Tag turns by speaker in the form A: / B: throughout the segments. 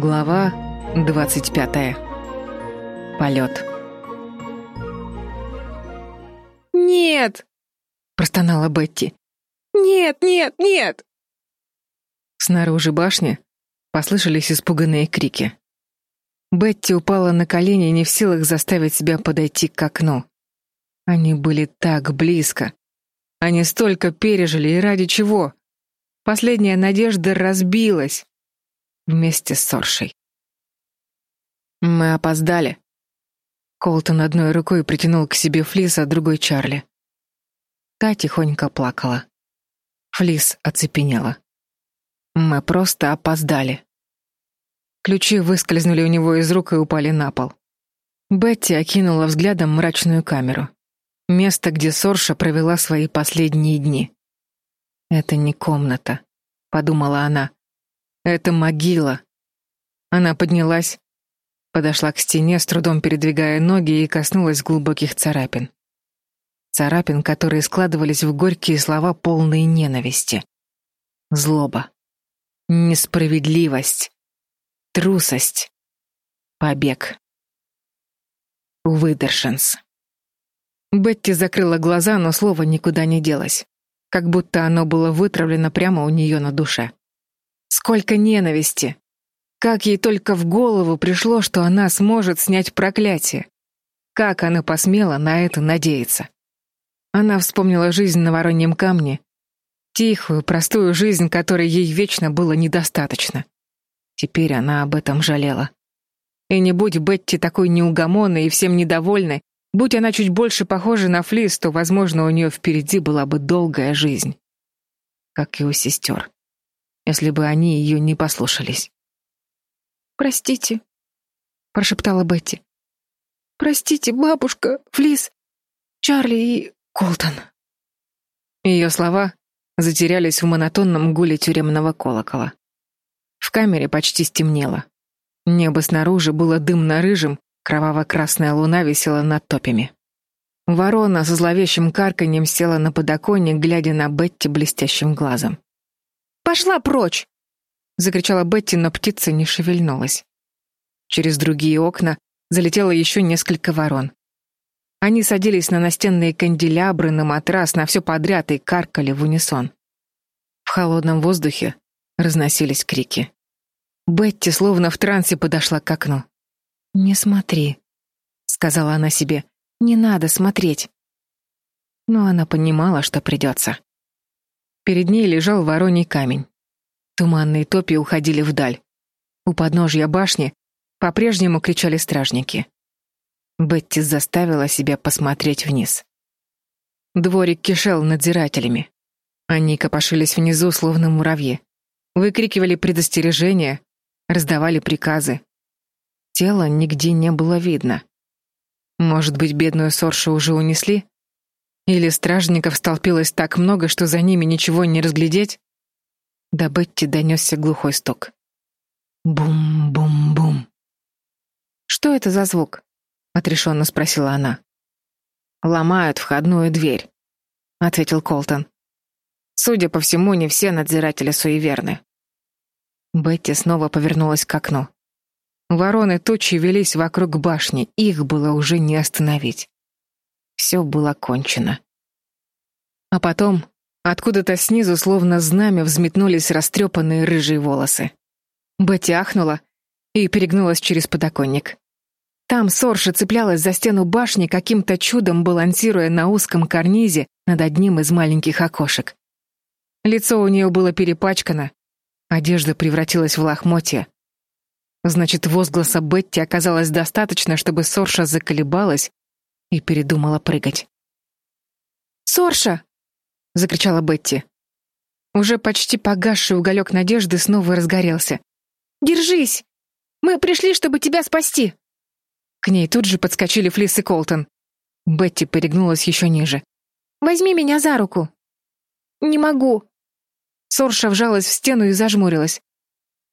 A: Глава 25. Полет.
B: «Нет!»
A: — простонала Бетти.
B: «Нет, нет, нет!»
A: Снаружи башни послышались испуганные крики. Бетти упала на колени, не в силах заставить себя подойти к окну. Они были так близко. Они столько пережили, и ради чего? Последняя надежда разбилась вместе с Соршей. Мы опоздали. Колтон одной рукой притянул к себе Флис, а другой Чарли. Та тихонько плакала. Флис оцепенела. Мы просто опоздали. Ключи выскользнули у него из рук и упали на пол. Бетти окинула взглядом мрачную камеру. Место, где Сорша провела свои последние дни. «Это не комната», — подумала она. «Это могила». Она поднялась, подошла к стене, с трудом передвигая ноги и коснулась глубоких царапин. Царапин, которые складывались в горькие слова, полные ненависти. Злоба. Несправедливость. Трусость. Побег. Выдершенс. Бетти закрыла глаза, но слово никуда не делось. Как будто оно было вытравлено прямо у нее на душе. Сколько ненависти! Как ей только в голову пришло, что она сможет снять проклятие. Как она посмела на это надеяться? Она вспомнила жизнь на Вороньем камне, тихую, простую жизнь, которой ей вечно было недостаточно. Теперь она об этом жалела. И не будь Бетти такой неугомонной и всем недовольной, Будь она чуть больше похожа на Флис, то, возможно, у нее впереди была бы долгая жизнь. Как и у сестер. Если бы они ее не послушались.
B: «Простите», — прошептала Бетти. «Простите, бабушка, Флис, Чарли и Колтон».
A: Ее слова затерялись в монотонном гуле тюремного колокола. В камере почти стемнело. Небо снаружи было дымно-рыжим, Кроваво-красная луна висела над топями. Ворона со зловещим карканьем села на подоконник, глядя на Бетти блестящим глазом.
B: «Пошла прочь!»
A: — закричала Бетти, но птица не шевельнулась. Через другие окна залетело еще несколько ворон. Они садились на настенные канделябры, на матрас, на все подряд и каркали в унисон. В холодном воздухе разносились крики. Бетти словно в трансе подошла к окну. «Не смотри», — сказала она себе. «Не надо смотреть». Но она понимала, что придется. Перед ней лежал вороний камень. Туманные топи уходили вдаль. У подножья башни по-прежнему кричали стражники. Бетти заставила себя посмотреть вниз. Дворик кишел надзирателями. Они копошились внизу, словно муравьи. Выкрикивали предостережения, раздавали приказы. Тела нигде не было видно. Может быть, бедную Соршу уже унесли? Или стражников столпилось так много, что за ними ничего не разглядеть? До Бетти донесся глухой стук. Бум-бум-бум. «Что это за звук?» — отрешенно спросила она. «Ломают входную дверь», — ответил Колтон. «Судя по всему, не все надзиратели суеверны». Бетти снова повернулась к окну. Вороны тучи велись вокруг башни, их было уже не остановить. Все было кончено. А потом откуда-то снизу, словно знамя, взметнулись растрепанные рыжие волосы. Бетти ахнула и перегнулась через подоконник. Там Сорша цеплялась за стену башни, каким-то чудом балансируя на узком карнизе над одним из маленьких окошек. Лицо у нее было перепачкано, одежда превратилась в лохмотья, Значит, возгласа Бетти оказалось достаточно, чтобы Сорша заколебалась и передумала прыгать.
B: «Сорша!» — закричала Бетти.
A: Уже почти погасший уголек надежды снова разгорелся.
B: «Держись! Мы пришли, чтобы тебя спасти!»
A: К ней тут же подскочили Флис и Колтон. Бетти перегнулась еще ниже.
B: «Возьми меня за руку!» «Не могу!»
A: Сорша вжалась в стену и зажмурилась.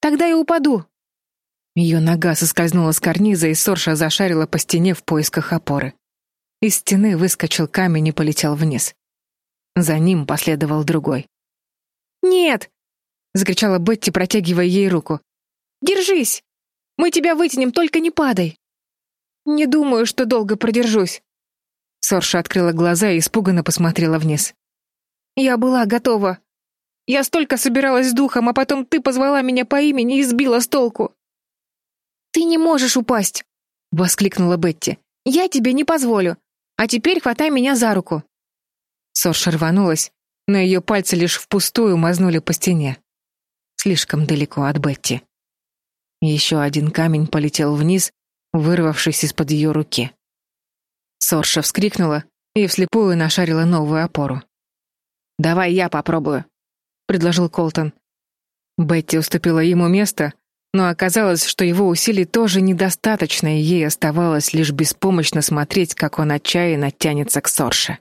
B: «Тогда я упаду!»
A: Ее нога соскользнула с карниза, и Сорша зашарила по стене в поисках опоры. Из стены выскочил камень и полетел вниз. За ним последовал другой.
B: «Нет!»
A: — закричала Бетти, протягивая ей руку.
B: «Держись!» Мы тебя вытянем, только не падай!» «Не думаю, что долго продержусь».
A: Сорша открыла глаза и испуганно посмотрела вниз.
B: «Я была готова. Я столько собиралась с духом, а потом ты позвала меня по имени и сбила с толку». «Ты не можешь упасть!» — воскликнула Бетти. «Я тебе не позволю. А теперь хватай меня за руку».
A: Сорша рванулась, но ее пальцы лишь впустую мазнули по стене. Слишком далеко от Бетти. Еще один камень полетел вниз, вырвавшись из-под ее руки. Сорша вскрикнула и вслепую нашарила новую опору. «Давай я попробую», — предложил Колтон. Бетти уступила ему место, но оказалось, что его усилий тоже недостаточно, и ей оставалось лишь беспомощно смотреть, как он отчаянно тянется к Сорше.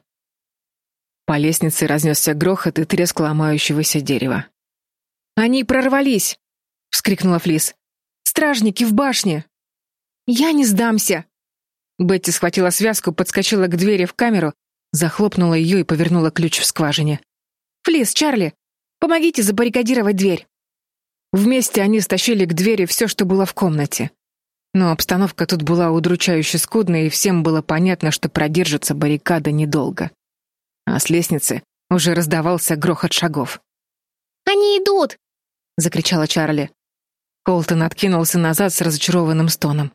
A: По лестнице разнесся грохот и треск ломающегося дерева.
B: «Они прорвались!» — вскрикнула Флис. «Стражники в башне!» «Я не сдамся!»
A: Бетти схватила связку, подскочила к двери в камеру, захлопнула ее и повернула ключ в скважине.
B: «Флис, Чарли, помогите забаррикадировать дверь!»
A: Вместе они стащили к двери все, что было в комнате. Но обстановка тут была удручающе скудной, и всем было понятно, что продержится баррикада недолго. А с лестницы уже раздавался грохот шагов.
B: «Они идут!»
A: — закричала Чарли. Колтон откинулся назад с разочарованным стоном.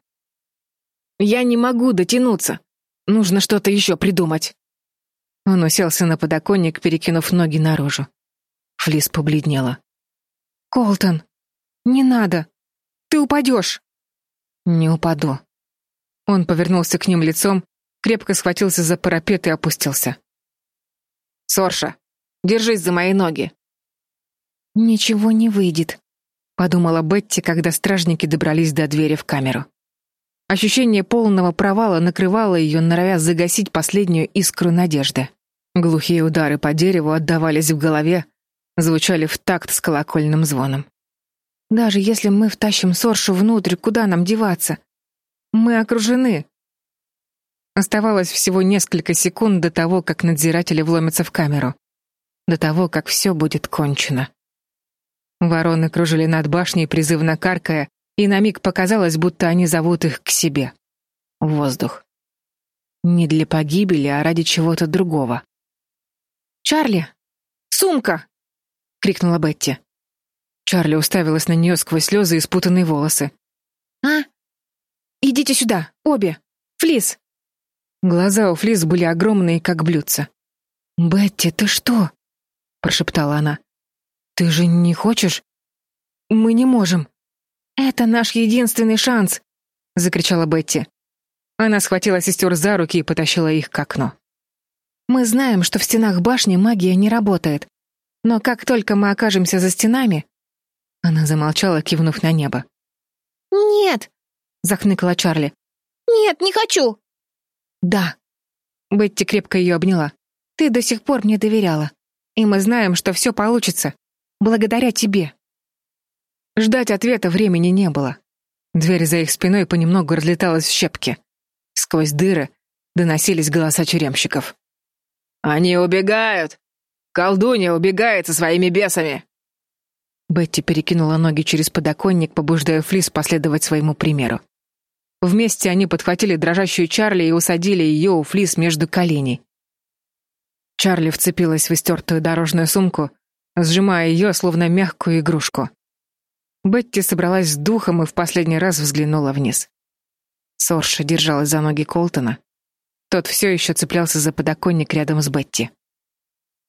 A: «Я не могу дотянуться. Нужно что-то еще придумать». Он уселся на подоконник, перекинув ноги наружу. Флис побледнела.
B: «Колтон, не надо! Ты упадешь!»
A: «Не упаду». Он повернулся к ним лицом, крепко схватился за парапет и опустился. «Сорша, держись за мои ноги!»
B: «Ничего не выйдет», — подумала Бетти, когда стражники добрались до двери в камеру.
A: Ощущение полного провала накрывало ее, норовя загасить последнюю искру надежды. Глухие удары по дереву отдавались в голове, звучали в такт с колокольным звоном.
B: Даже если мы втащим Соршу внутрь, куда нам деваться? Мы окружены.
A: Оставалось всего несколько секунд до того, как надзиратели вломятся в камеру. До того, как все будет кончено. Вороны кружили над башней, призывно каркая, и на миг показалось, будто они зовут их к себе. Воздух. Не для погибели, а ради чего-то другого.
B: «Чарли! Сумка!»
A: Крикнула Бетти. Чарли уставилась на нее сквозь слезы и спутанные волосы.
B: А? Идите сюда, обе. Флис.
A: Глаза у Флис были огромные, как блюдца.
B: Бетти, ты что?
A: прошептала она. Ты же не хочешь?
B: Мы не можем. Это наш единственный шанс, закричала Бетти.
A: Она схватила сестер за руки и потащила их к окну.
B: Мы знаем, что в стенах башни магия не работает. Но как только мы окажемся за стенами...»
A: Она замолчала, кивнув на небо.
B: «Нет!»
A: — захныкала Чарли.
B: «Нет, не хочу!»
A: «Да!» Бетти крепко ее обняла.
B: «Ты до сих пор мне доверяла. И мы знаем, что все получится. Благодаря тебе!»
A: Ждать ответа времени не было. Дверь за их спиной понемногу разлеталась в щепки. Сквозь дыры доносились голоса тюремщиков. «Они убегают!» Колдунья убегает со своими бесами!» Бетти перекинула ноги через подоконник, побуждая Флис последовать своему примеру. Вместе они подхватили дрожащую Чарли и усадили ее у Флис между коленей. Чарли вцепилась в истертую дорожную сумку, сжимая ее, словно мягкую игрушку. Бетти собралась с духом и в последний раз взглянула вниз. Сорша держалась за ноги Колтона. Тот все еще цеплялся за подоконник рядом с Бетти.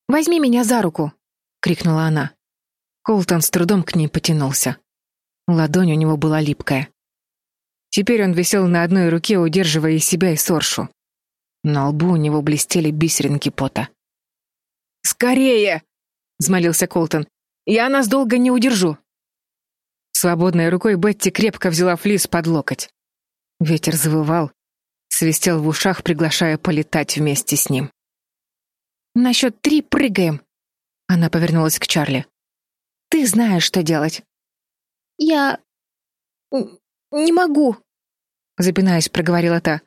B: Возьми меня за руку!»
A: — крикнула она. Колтон с трудом к ней потянулся. Ладонь у него была липкая. Теперь он висел на одной руке, удерживая и себя, и Соршу. На лбу у него блестели бисеринки пота. «Скорее!» — взмолился Колтон. «Я нас долго не удержу!» Свободной рукой Бетти крепко взяла Флис под локоть. Ветер завывал, свистел в ушах, приглашая полетать вместе с ним.
B: На счет три прыгаем. Она повернулась к Чарли. Ты знаешь, что делать. Я не могу, запинаясь, проговорила та.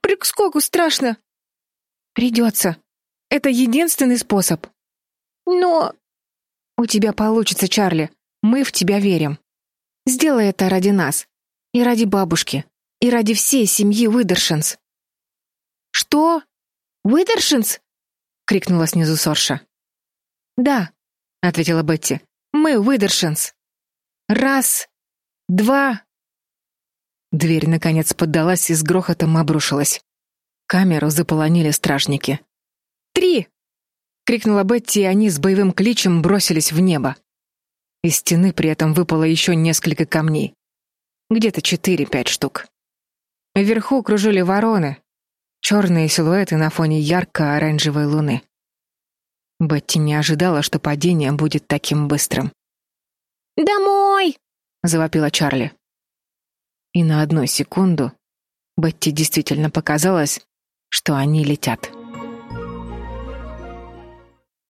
B: При скоку страшно. Придется. Это единственный способ. Но у тебя получится, Чарли. Мы в тебя верим. Сделай это ради нас. И ради бабушки. И ради всей семьи Уидершинс. Что? Уидершинс? крикнула снизу Сорша. Да, ответила Бетти. Мы Уидершинс. Раз, два.
A: Дверь наконец поддалась и с грохотом обрушилась. Камеру заполонили стражники.
B: Три! крикнула Бетти, и они с боевым кличем бросились в небо.
A: Из стены при этом выпало еще несколько камней. Где-то четыре-пять штук. Вверху кружили вороны, черные силуэты на фоне ярко-оранжевой луны. Бетти не ожидала, что падение будет таким быстрым.
B: «Домой!»
A: — завопила Чарли. И на одну секунду Бетти действительно показалось, что они летят.